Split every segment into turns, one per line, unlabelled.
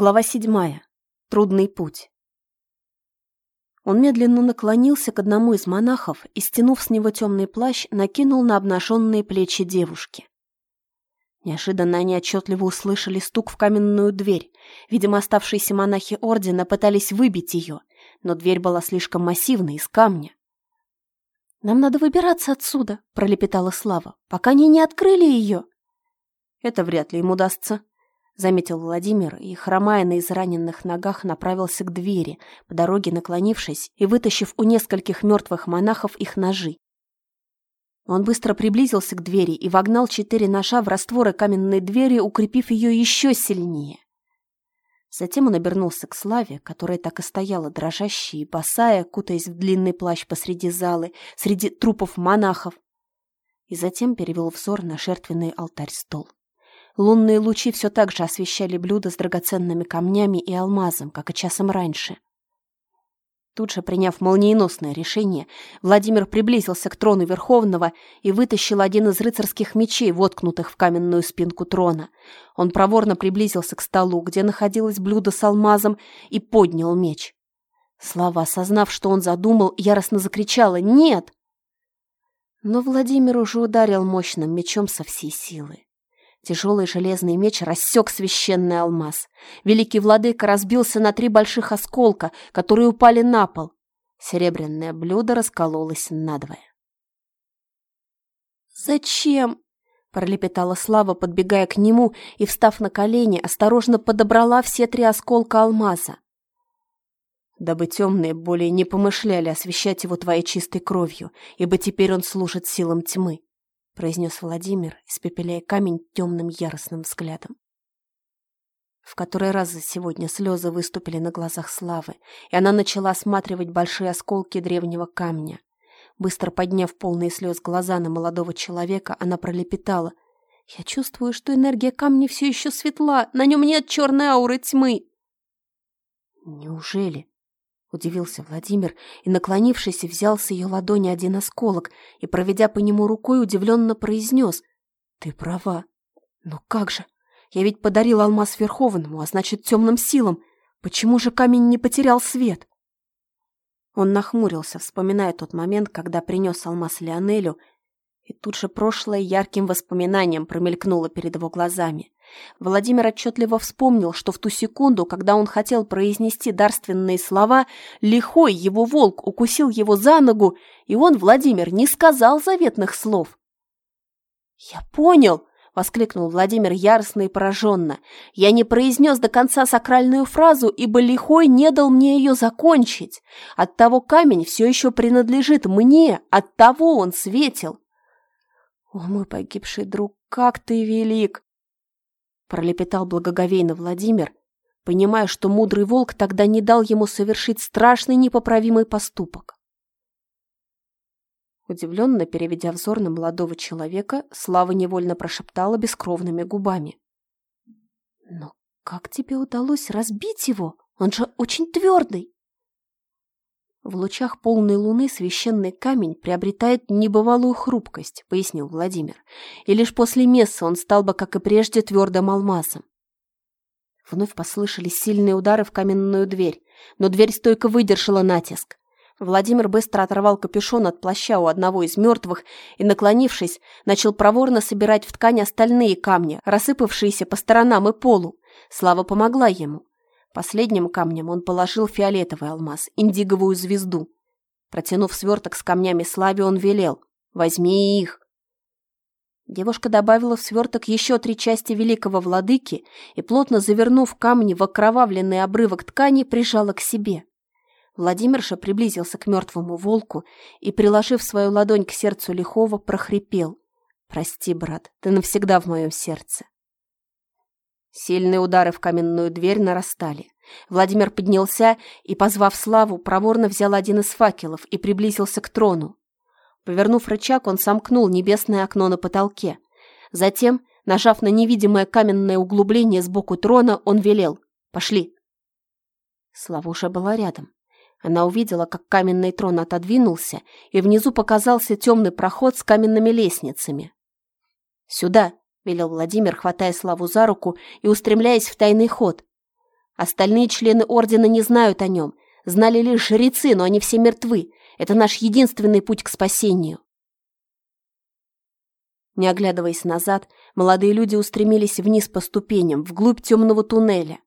Глава седьмая. Трудный путь. Он медленно наклонился к одному из монахов и, стянув с него темный плащ, накинул на обнаженные плечи девушки. Неожиданно они отчетливо услышали стук в каменную дверь. Видимо, оставшиеся монахи ордена пытались выбить ее, но дверь была слишком массивной, из камня. «Нам надо выбираться отсюда», — пролепетала Слава, — «пока они не открыли ее». «Это вряд ли им удастся», заметил Владимир и, хромая на израненных ногах, направился к двери, по дороге наклонившись и вытащив у нескольких мертвых монахов их ножи. Он быстро приблизился к двери и вогнал четыре ножа в растворы каменной двери, укрепив ее еще сильнее. Затем он обернулся к Славе, которая так и стояла дрожащая и босая, кутаясь в длинный плащ посреди залы, среди трупов монахов, и затем перевел взор на жертвенный алтарь-стол. Лунные лучи все так же освещали блюдо с драгоценными камнями и алмазом, как и часом раньше. Тут же, приняв молниеносное решение, Владимир приблизился к трону Верховного и вытащил один из рыцарских мечей, воткнутых в каменную спинку трона. Он проворно приблизился к столу, где находилось блюдо с алмазом, и поднял меч. Слава, осознав, что он задумал, яростно закричала «Нет!». Но Владимир уже ударил мощным мечом со всей силы. Тяжелый железный меч рассек священный алмаз. Великий владыка разбился на три больших осколка, которые упали на пол. Серебряное блюдо раскололось надвое. «Зачем?» — пролепетала Слава, подбегая к нему и, встав на колени, осторожно подобрала все три осколка алмаза. «Дабы темные более не помышляли освещать его твоей чистой кровью, ибо теперь он служит силам тьмы», произнес Владимир, испепеляя камень темным яростным взглядом. В который раз за сегодня слезы выступили на глазах Славы, и она начала осматривать большие осколки древнего камня. Быстро подняв полные слез глаза на молодого человека, она пролепетала. «Я чувствую, что энергия камня все еще светла, на нем нет черной ауры тьмы». «Неужели?» Удивился Владимир и, наклонившись, взял с ее ладони один осколок и, проведя по нему рукой, удивленно произнес. «Ты права. Но как же? Я ведь подарил алмаз Верховному, а значит, темным силам. Почему же камень не потерял свет?» Он нахмурился, вспоминая тот момент, когда принес алмаз Леонелю, и тут же прошлое ярким воспоминанием промелькнуло перед его глазами. Владимир отчетливо вспомнил, что в ту секунду, когда он хотел произнести дарственные слова, лихой его волк укусил его за ногу, и он, Владимир, не сказал заветных слов. «Я понял!» — воскликнул Владимир яростно и пораженно. «Я не произнес до конца сакральную фразу, ибо лихой не дал мне ее закончить. Оттого камень все еще принадлежит мне, оттого он светил». «О, мой погибший друг, как ты велик!» Пролепетал благоговейно Владимир, понимая, что мудрый волк тогда не дал ему совершить страшный непоправимый поступок. Удивленно переведя взор на молодого человека, Слава невольно прошептала бескровными губами. «Но как тебе удалось разбить его? Он же очень твердый!» В лучах полной луны священный камень приобретает небывалую хрупкость, пояснил Владимир, и лишь после месса он стал бы, как и прежде, твердым алмазом. Вновь послышались сильные удары в каменную дверь, но дверь стойко выдержала натиск. Владимир быстро оторвал капюшон от плаща у одного из мертвых и, наклонившись, начал проворно собирать в ткань остальные камни, рассыпавшиеся по сторонам и полу. Слава помогла ему. Последним камнем он положил фиолетовый алмаз, индиговую звезду. Протянув сверток с камнями Славе, он велел «Возьми их». Девушка добавила в сверток еще три части великого владыки и, плотно завернув камни в окровавленный обрывок ткани, прижала к себе. Владимирша приблизился к мертвому волку и, приложив свою ладонь к сердцу лихого, прохрипел. «Прости, брат, ты навсегда в моем сердце». Сильные удары в каменную дверь нарастали. Владимир поднялся и, позвав Славу, проворно взял один из факелов и приблизился к трону. Повернув рычаг, он сомкнул небесное окно на потолке. Затем, нажав на невидимое каменное углубление сбоку трона, он велел «Пошли». Славуша была рядом. Она увидела, как каменный трон отодвинулся, и внизу показался темный проход с каменными лестницами. «Сюда!» Велел Владимир, хватая Славу за руку и устремляясь в тайный ход. Остальные члены Ордена не знают о нем. Знали лишь жрецы, но они все мертвы. Это наш единственный путь к спасению. Не оглядываясь назад, молодые люди устремились вниз по ступеням, вглубь темного туннеля.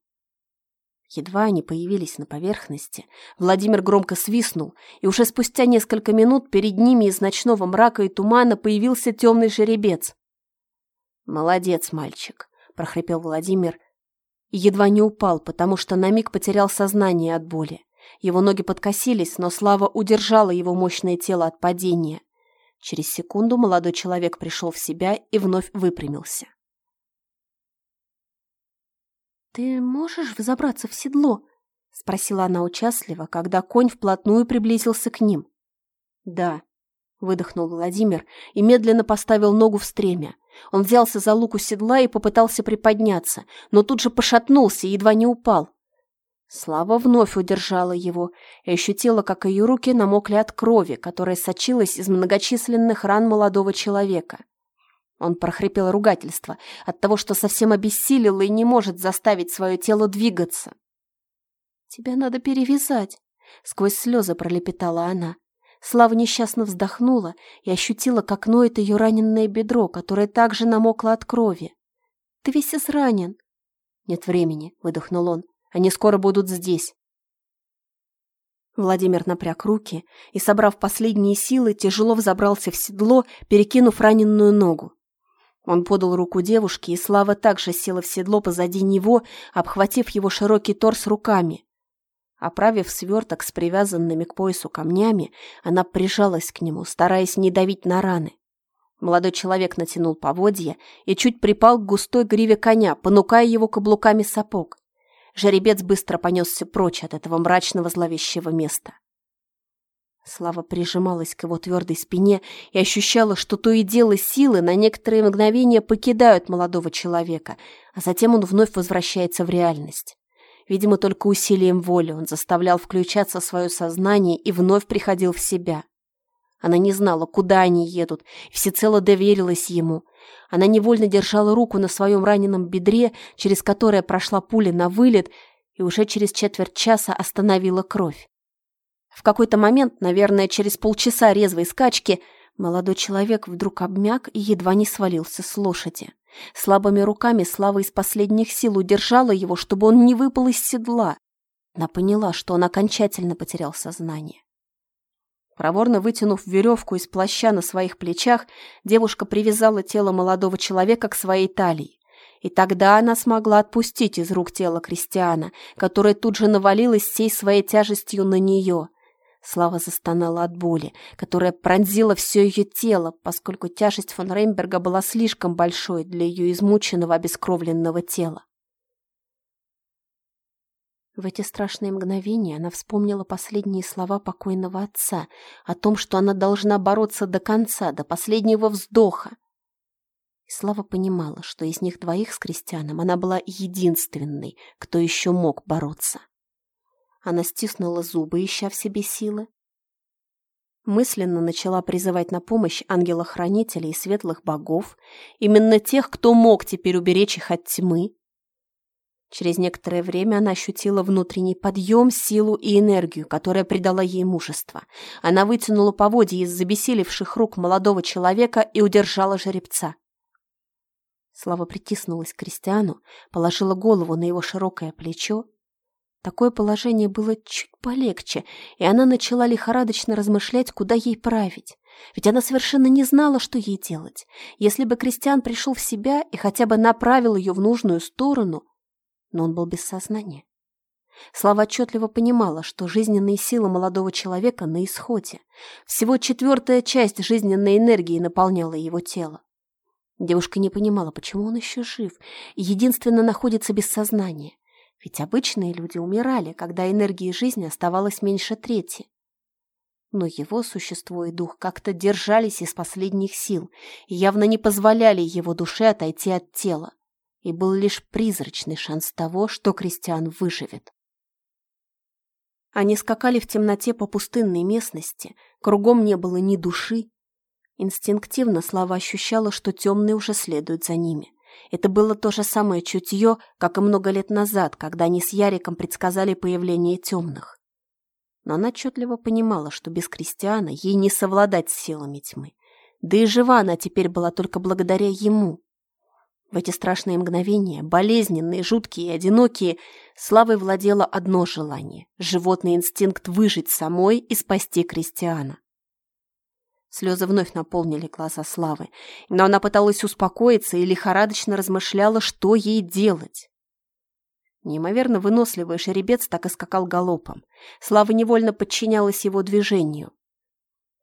Едва они появились на поверхности, Владимир громко свистнул, и уже спустя несколько минут перед ними из ночного мрака и тумана появился темный жеребец. «Молодец, мальчик», — прохрипел Владимир, и едва не упал, потому что на миг потерял сознание от боли. Его ноги подкосились, но Слава удержала его мощное тело от падения. Через секунду молодой человек пришел в себя и вновь выпрямился. «Ты можешь взобраться в седло?» — спросила она участливо, когда конь вплотную приблизился к ним. «Да», — выдохнул Владимир и медленно поставил ногу в стремя. Он взялся за луку седла и попытался приподняться, но тут же пошатнулся и едва не упал. Слава вновь удержала его и ощутила, как ее руки намокли от крови, которая сочилась из многочисленных ран молодого человека. Он прохрипел ругательство от того, что совсем обессилел и не может заставить свое тело двигаться. «Тебя надо перевязать», — сквозь слезы пролепетала она. Слава несчастно вздохнула и ощутила, как ноет ее раненное бедро, которое также намокло от крови. «Ты весь изранен». «Нет времени», — выдохнул он. Они скоро будут здесь. Владимир напряг руки и, собрав последние силы, тяжело взобрался в седло, перекинув раненую ногу. Он подал руку девушке, и Слава также села в седло позади него, обхватив его широкий торс руками. Оправив сверток с привязанными к поясу камнями, она прижалась к нему, стараясь не давить на раны. Молодой человек натянул поводья и чуть припал к густой гриве коня, понукая его каблуками сапог. Жеребец быстро понесся прочь от этого мрачного зловещего места. Слава прижималась к его твердой спине и ощущала, что то и дело силы на некоторые мгновения покидают молодого человека, а затем он вновь возвращается в реальность. Видимо, только усилием воли он заставлял включаться свое сознание и вновь приходил в себя. Она не знала, куда они едут, всецело доверилась ему. Она невольно держала руку на своем раненом бедре, через которое прошла пуля на вылет, и уже через четверть часа остановила кровь. В какой-то момент, наверное, через полчаса резвой скачки, молодой человек вдруг обмяк и едва не свалился с лошади. Слабыми руками Слава из последних сил удержала его, чтобы он не выпал из седла. Она поняла, что он окончательно потерял сознание. Проворно вытянув веревку из плаща на своих плечах, девушка привязала тело молодого человека к своей талии. И тогда она смогла отпустить из рук тело Кристиана, которое тут же навалилось всей своей тяжестью на нее. Слава застонала от боли, которая пронзила все ее тело, поскольку тяжесть фон Реймберга была слишком большой для ее измученного, обескровленного тела. В эти страшные мгновения она вспомнила последние слова покойного отца о том, что она должна бороться до конца, до последнего вздоха. Слава понимала, что из них двоих с крестьяном она была единственной, кто еще мог бороться. Она стиснула зубы, ища в себе силы. Мысленно начала призывать на помощь ангела-хранителей и светлых богов, именно тех, кто мог теперь уберечь их от тьмы, Через некоторое время она ощутила внутренний подъем, силу и энергию, которая придала ей мужество. Она вытянула поводья из забессилевших рук молодого человека и удержала жеребца. Слава притиснулась к Кристиану, положила голову на его широкое плечо. Такое положение было чуть полегче, и она начала лихорадочно размышлять, куда ей править. Ведь она совершенно не знала, что ей делать. Если бы Кристиан пришел в себя и хотя бы направил ее в нужную сторону, но он был без сознания. Слава отчетливо понимала, что жизненные силы молодого человека на исходе. Всего четвертая часть жизненной энергии наполняла его тело. Девушка не понимала, почему он еще жив и единственно находится без сознания. Ведь обычные люди умирали, когда энергии жизни оставалось меньше трети. Но его существо и дух как-то держались из последних сил и явно не позволяли его душе отойти от тела и был лишь призрачный шанс того, что Кристиан выживет. Они скакали в темноте по пустынной местности, кругом не было ни души. Инстинктивно Слава ощущала, что темный уже следует за ними. Это было то же самое чутье, как и много лет назад, когда они с Яриком предсказали появление темных. Но она отчетливо понимала, что без Кристиана ей не совладать с силами тьмы. Да и жива она теперь была только благодаря ему. В эти страшные мгновения, болезненные, жуткие и одинокие, Славой владело одно желание – животный инстинкт выжить самой и спасти Кристиана. Слезы вновь наполнили глаза Славы, но она пыталась успокоиться и лихорадочно размышляла, что ей делать. Неимоверно выносливый жеребец так и скакал галопом. Слава невольно подчинялась его движению.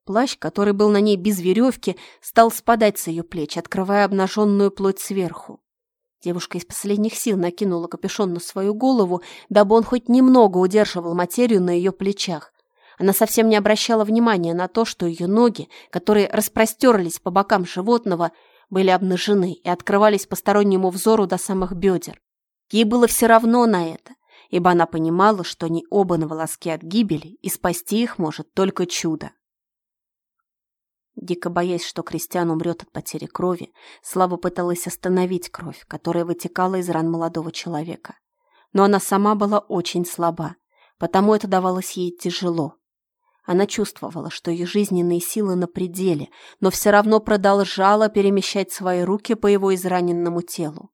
Плащ, который был на ней без веревки, стал спадать с ее плеч, открывая обнаженную плоть сверху. Девушка из последних сил накинула капюшон на свою голову, дабы он хоть немного удерживал материю на ее плечах. Она совсем не обращала внимания на то, что ее ноги, которые распростерлись по бокам животного, были обнажены и открывались постороннему взору до самых бедер. Ей было все равно на это, ибо она понимала, что они оба на волоске от гибели, и спасти их может только чудо. Дико боясь, что Кристиан умрет от потери крови, Слава пыталась остановить кровь, которая вытекала из ран молодого человека. Но она сама была очень слаба, потому это давалось ей тяжело. Она чувствовала, что ее жизненные силы на пределе, но все равно продолжала перемещать свои руки по его израненному телу.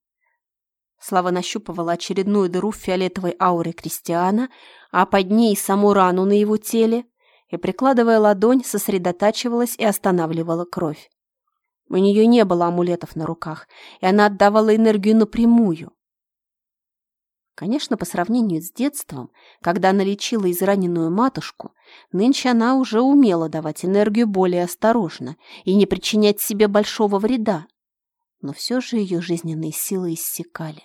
Слава нащупывала очередную дыру в фиолетовой ауре Кристиана, а под ней саму рану на его теле, и, прикладывая ладонь, сосредотачивалась и останавливала кровь. У нее не было амулетов на руках, и она отдавала энергию напрямую. Конечно, по сравнению с детством, когда она лечила израненную матушку, нынче она уже умела давать энергию более осторожно и не причинять себе большого вреда. Но все же ее жизненные силы иссякали.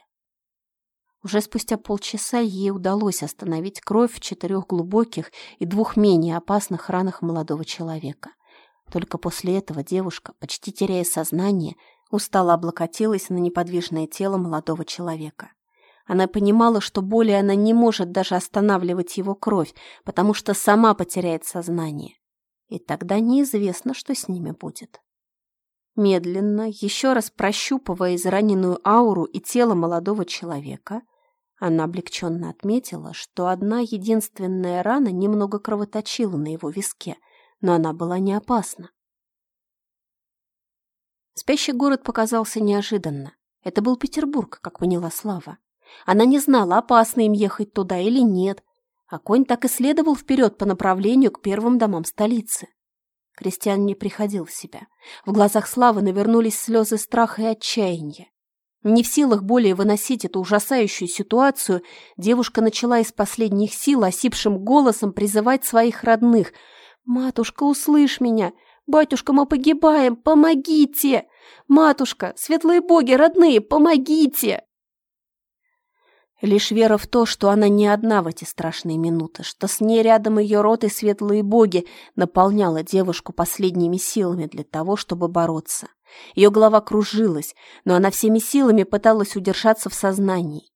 Уже спустя полчаса ей удалось остановить кровь в четырех глубоких и двух менее опасных ранах молодого человека. Только после этого девушка, почти теряя сознание, устало облокотилась на неподвижное тело молодого человека. Она понимала, что более она не может даже останавливать его кровь, потому что сама потеряет сознание. И тогда неизвестно, что с ними будет. Медленно, еще раз прощупывая израненную ауру и тело молодого человека, она облегченно отметила, что одна единственная рана немного кровоточила на его виске, но она была не опасна. Спящий город показался неожиданно. Это был Петербург, как поняла Слава. Она не знала, опасно им ехать туда или нет, а конь так и следовал вперед по направлению к первым домам столицы. Кристиан не приходил в себя. В глазах Славы навернулись слезы страха и отчаяния. Не в силах более выносить эту ужасающую ситуацию, девушка начала из последних сил осипшим голосом призывать своих родных. «Матушка, услышь меня! Батюшка, мы погибаем! Помогите! Матушка, светлые боги, родные, помогите!» Лишь вера в то, что она не одна в эти страшные минуты, что с ней рядом ее род и светлые боги наполняла девушку последними силами для того, чтобы бороться. Ее голова кружилась, но она всеми силами пыталась удержаться в сознании.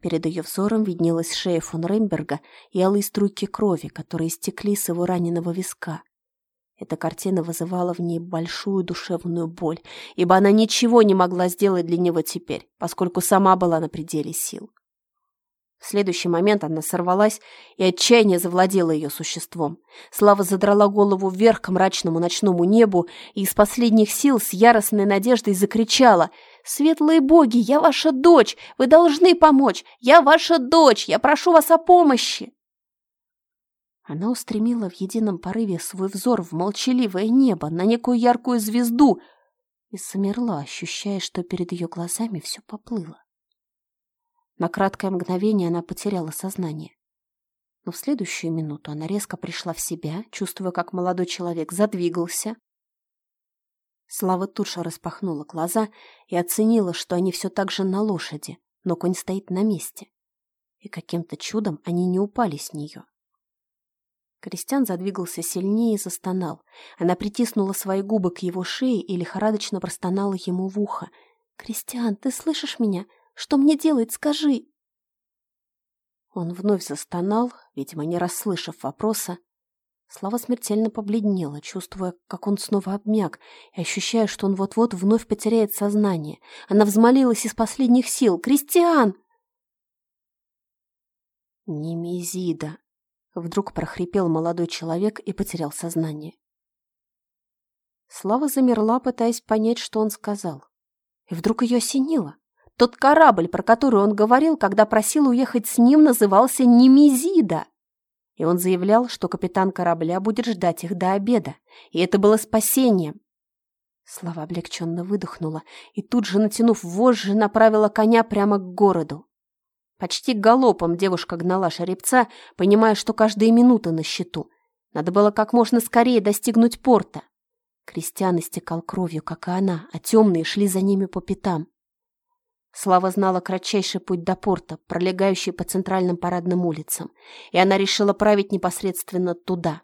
Перед ее взором виднелась шея фон Ремберга и алые струйки крови, которые стекли с его раненого виска. Эта картина вызывала в ней большую душевную боль, ибо она ничего не могла сделать для него теперь, поскольку сама была на пределе сил. В следующий момент она сорвалась, и отчаяние завладело ее существом. Слава задрала голову вверх к мрачному ночному небу и из последних сил с яростной надеждой закричала «Светлые боги, я ваша дочь! Вы должны помочь! Я ваша дочь! Я прошу вас о помощи!» Она устремила в едином порыве свой взор в молчаливое небо, на некую яркую звезду, и замерла, ощущая, что перед ее глазами все поплыло. На краткое мгновение она потеряла сознание. Но в следующую минуту она резко пришла в себя, чувствуя, как молодой человек задвигался. Слава же распахнула глаза и оценила, что они все так же на лошади, но конь стоит на месте. И каким-то чудом они не упали с нее. Кристиан задвигался сильнее и застонал. Она притиснула свои губы к его шее и лихорадочно простонала ему в ухо. «Кристиан, ты слышишь меня? Что мне делать, скажи!» Он вновь застонал, видимо, не расслышав вопроса. Слава смертельно побледнела, чувствуя, как он снова обмяк, и ощущая, что он вот-вот вновь потеряет сознание. Она взмолилась из последних сил. «Кристиан!» «Немезида!» — вдруг прохрипел молодой человек и потерял сознание. Слава замерла, пытаясь понять, что он сказал. И вдруг ее осенило. Тот корабль, про который он говорил, когда просил уехать с ним, назывался Немезида и он заявлял, что капитан корабля будет ждать их до обеда, и это было спасением. Слава облегченно выдохнула и тут же, натянув вожжи, направила коня прямо к городу. Почти галопом девушка гнала жеребца, понимая, что каждая минута на счету. Надо было как можно скорее достигнуть порта. Кристиан истекал кровью, как и она, а темные шли за ними по пятам. Слава знала кратчайший путь до порта, пролегающий по центральным парадным улицам, и она решила править непосредственно туда.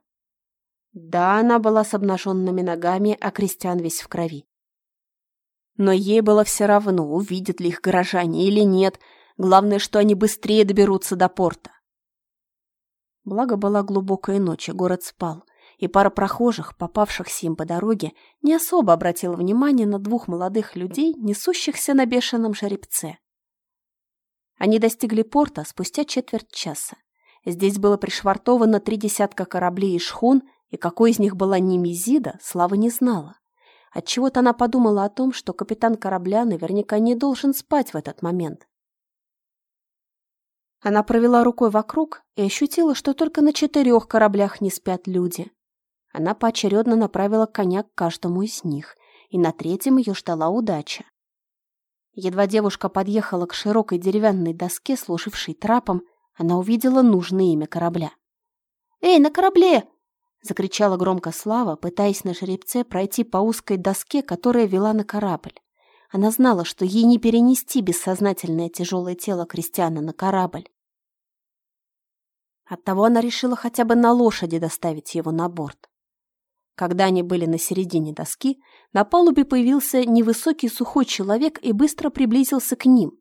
Да, она была с обнаженными ногами, а крестьян весь в крови. Но ей было все равно, увидят ли их горожане или нет, главное, что они быстрее доберутся до порта. Благо была глубокая ночь, и город спал — и пара прохожих, попавшихся им по дороге, не особо обратила внимание на двух молодых людей, несущихся на бешеном жеребце. Они достигли порта спустя четверть часа. Здесь было пришвартовано три десятка кораблей и шхун, и какой из них была Немезида, Слава не знала. Отчего-то она подумала о том, что капитан корабля наверняка не должен спать в этот момент. Она провела рукой вокруг и ощутила, что только на четырех кораблях не спят люди. Она поочередно направила коня к каждому из них, и на третьем ее ждала удача. Едва девушка подъехала к широкой деревянной доске, служившей трапом, она увидела нужное имя корабля. «Эй, на корабле!» — закричала громко Слава, пытаясь на жеребце пройти по узкой доске, которая вела на корабль. Она знала, что ей не перенести бессознательное тяжелое тело крестьяна на корабль. Оттого она решила хотя бы на лошади доставить его на борт. Когда они были на середине доски, на палубе появился невысокий сухой человек и быстро приблизился к ним.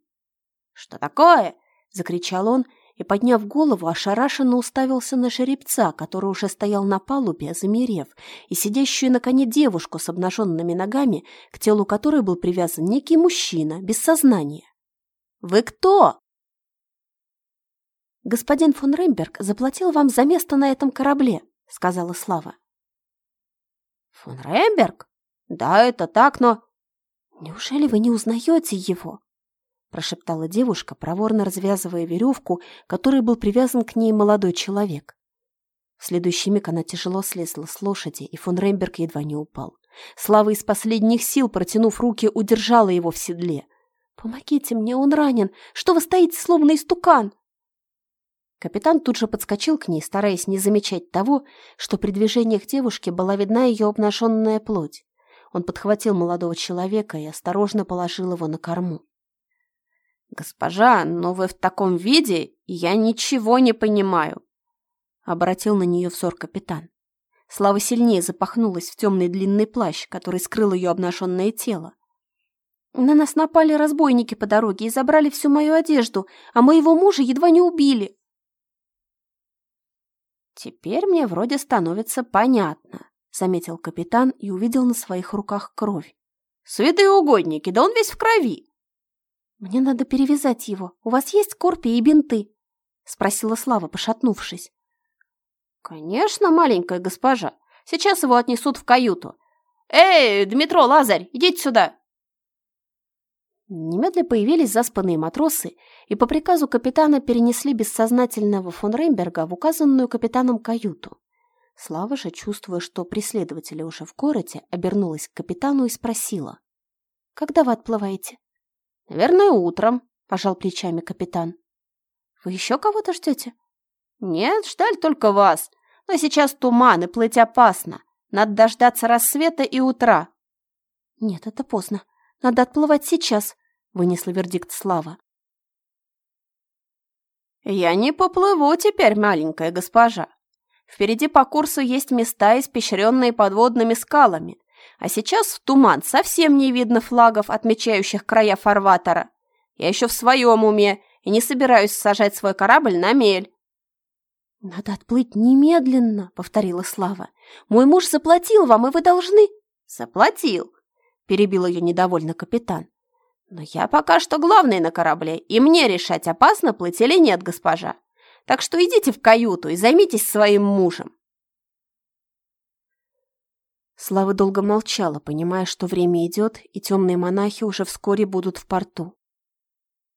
«Что такое?» — закричал он и, подняв голову, ошарашенно уставился на жеребца, который уже стоял на палубе, замерев, и сидящую на коне девушку с обнаженными ногами, к телу которой был привязан некий мужчина, без сознания. «Вы кто?» «Господин фон Ремберг заплатил вам за место на этом корабле», — сказала Слава.
Фон Ремберг? Да, это так, но...
Неужели вы не узнаете его? Прошептала девушка, проворно развязывая веревку, которой был привязан к ней молодой человек. В следующий миг она тяжело слезла с лошади, и фон Ремберг едва не упал. Слава из последних сил, протянув руки, удержала его в седле. «Помогите мне, он ранен! Что вы стоите, словно истукан?» Капитан тут же подскочил к ней, стараясь не замечать того, что при движениях девушки была видна ее обнаженная плоть. Он подхватил молодого человека и осторожно положил его на корму.
«Госпожа, но вы в таком виде, я ничего не понимаю!» Обратил на нее взор капитан.
Слава сильнее запахнулась в темный длинный плащ, который скрыл ее обнаженное тело. «На нас напали разбойники по дороге и забрали всю мою одежду, а моего мужа едва не убили!»
«Теперь мне вроде становится понятно», — заметил капитан и увидел на своих руках кровь. «Святые угодники, да он весь в крови!»
«Мне надо перевязать его. У вас есть корпи и бинты?» — спросила Слава, пошатнувшись.
«Конечно, маленькая госпожа. Сейчас его отнесут в каюту. Эй, Дмитро, Лазарь, идите сюда!»
Немедля появились заспанные матросы и по приказу капитана перенесли бессознательного фон Рейнберга в указанную капитаном каюту. Слава же, чувствуя, что преследователи уже в городе, обернулась к капитану и спросила. «Когда вы отплываете?»
«Наверное, утром», — пожал плечами капитан.
«Вы еще кого-то ждете?»
«Нет, ждали только вас. Но сейчас туман, и плыть опасно. Надо дождаться рассвета и утра».
«Нет, это поздно. Надо отплывать сейчас», — вынесла вердикт Слава.
«Я не поплыву теперь, маленькая госпожа. Впереди по курсу есть места, испещренные подводными скалами, а сейчас в туман совсем не видно флагов, отмечающих края фарватера. Я еще в своем уме и не собираюсь сажать свой корабль на мель».
«Надо отплыть немедленно», — повторила Слава. «Мой муж заплатил вам, и вы должны...»
«Заплатил», — перебил ее недовольно капитан. «Но я пока что главный на корабле, и мне решать, опасно плыть или нет, госпожа. Так что идите в каюту и займитесь своим мужем».
Слава долго молчала, понимая, что время идет, и темные монахи уже вскоре будут в порту.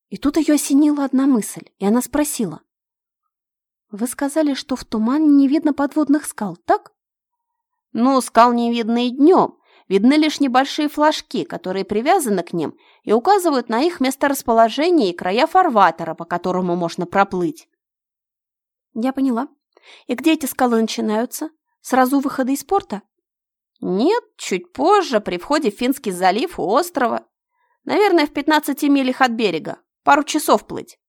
И тут ее осенила одна мысль, и она спросила. «Вы сказали, что в тумане не видно подводных скал, так?»
«Ну, скал не видно и днем. Видны лишь небольшие флажки, которые привязаны к ним и указывают на их месторасположение и края фарватера, по которому можно проплыть».
«Я поняла. И где эти скалы начинаются? Сразу у выхода из порта?»
«Нет, чуть позже, при входе в Финский залив у острова. Наверное, в 15 милях от берега. Пару часов плыть».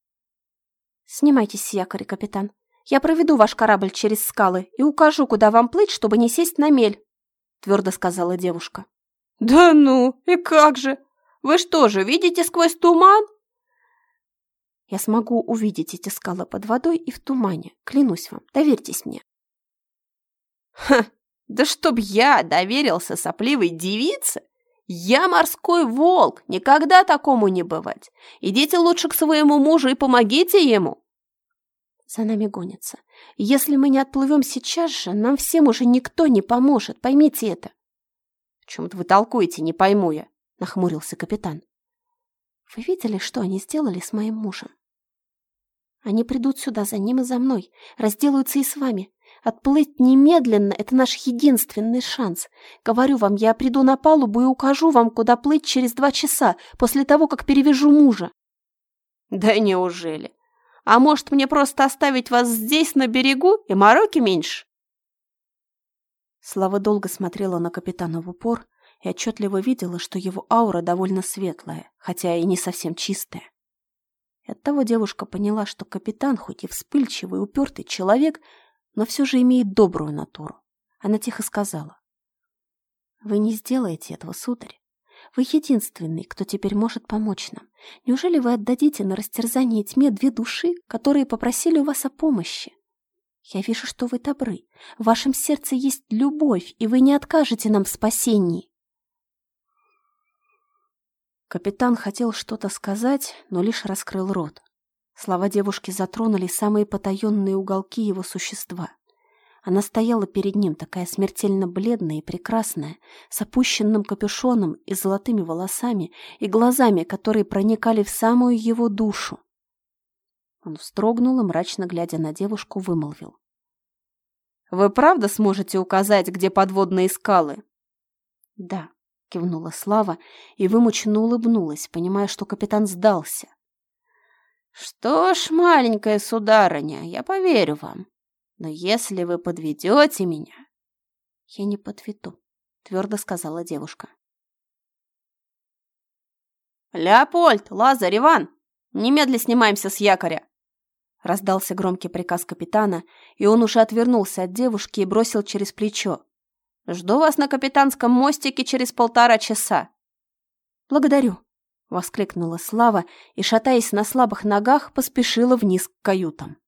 «Снимайтесь с якоря, капитан. Я проведу ваш корабль через скалы и укажу, куда вам плыть, чтобы не сесть на мель», — твердо сказала девушка.
«Да ну, и как же? Вы что же, видите сквозь туман?»
«Я смогу увидеть эти скалы под водой и в тумане, клянусь вам, доверьтесь мне».
«Ха, да чтоб я доверился сопливой девице! Я морской волк, никогда такому не бывать. Идите лучше к своему мужу и помогите ему!»
За нами гонятся. Если мы не отплывем сейчас же, нам всем уже никто не поможет, поймите это.
— В чем-то вы толкуете, не пойму я, — нахмурился капитан.
— Вы видели, что они сделали с моим мужем? Они придут сюда за ним и за мной, разделаются и с вами. Отплыть немедленно — это наш единственный шанс. Говорю вам, я приду на палубу и укажу вам, куда плыть через два часа, после того, как перевяжу мужа.
Да неужели? А может, мне просто оставить вас здесь, на берегу, и мороки меньше?»
Слава долго смотрела на капитана в упор и отчетливо видела, что его аура довольно светлая, хотя и не совсем чистая. Оттого девушка поняла, что капитан, хоть и вспыльчивый упертый человек, но все же имеет добрую натуру. Она тихо сказала. «Вы не сделаете этого, сударь. Вы единственный, кто теперь может помочь нам. Неужели вы отдадите на растерзание тьме две души, которые попросили у вас о помощи? Я вижу, что вы добры. В вашем сердце есть любовь, и вы не откажете нам в спасении. Капитан хотел что-то сказать, но лишь раскрыл рот. Слова девушки затронули самые потаенные уголки его существа. Она стояла перед ним, такая смертельно бледная и прекрасная, с опущенным капюшоном и золотыми волосами, и глазами, которые проникали в самую его душу. Он вздрогнул и, мрачно глядя на девушку, вымолвил.
«Вы правда сможете указать, где подводные скалы?»
«Да», — кивнула Слава и вымученно улыбнулась, понимая, что капитан сдался.
«Что ж, маленькая сударыня, я поверю вам. Но если вы подведете меня...»
«Я не подведу», — твердо сказала девушка.
«Леопольд, Лазарь, Иван, немедля снимаемся с якоря!» Раздался громкий приказ капитана, и он уже отвернулся от девушки и бросил через плечо. «Жду вас на капитанском мостике через полтора часа».
«Благодарю», — воскликнула Слава и, шатаясь на слабых ногах, поспешила вниз к каютам.